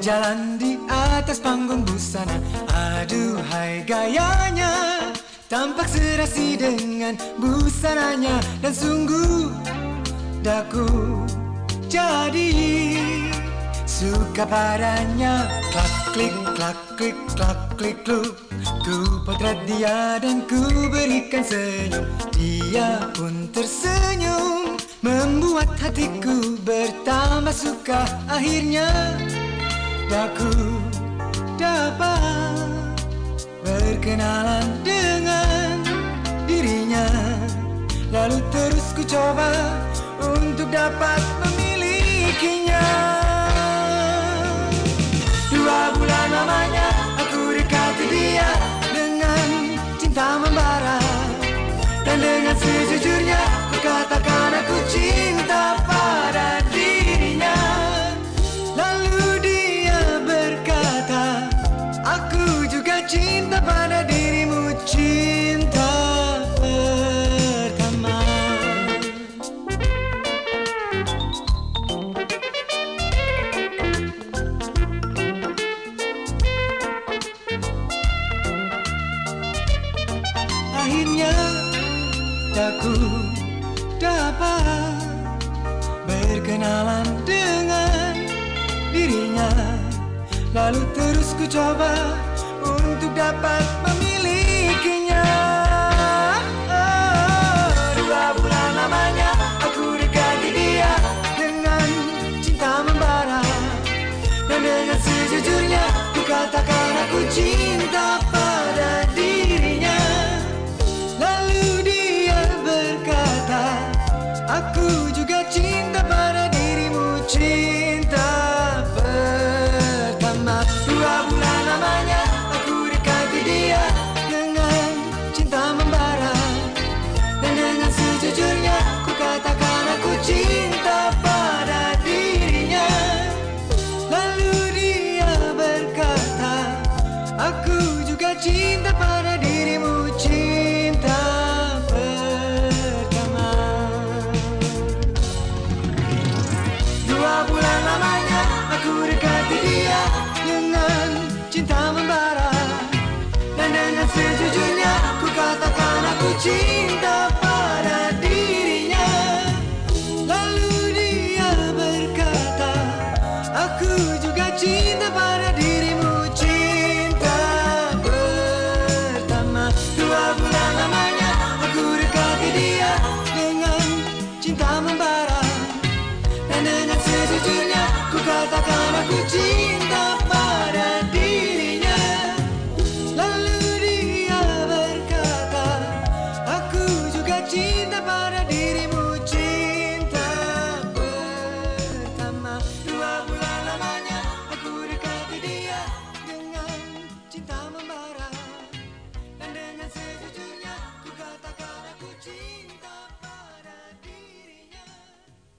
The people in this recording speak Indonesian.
Berjalan di atas panggung busana. Aduhai gayanya Tampak serasi dengan busananya. Dan sungguh daku jadi Suka padanya. Klak klik klak klik klak klik Ku potret dia dan ku berikan senyum. Dia pun tersenyum Membuat hatiku bertambah suka. Akhirnya daku dapat berkenalan dengan dirinya. Lalu terus ku coba untuk dapat memilikinya. Dua bulan lamanya aku dekati dia dengan cinta membara Dan dengan sejujurnya aku dapat berkenalan dengan dirinya. Lalu terus ku coba untuk dapat Aku juga cinta pada dirimu Cinta pertama. Dua bulan lamanya aku dekati dia Dengan cinta membara. Dan dengan sejujurnya ku katakan aku cinta pada dirinya. Lalu dia berkata Aku juga cinta pada cinta pada dirinya. Lalu dia berkata Aku juga cinta pada dirinya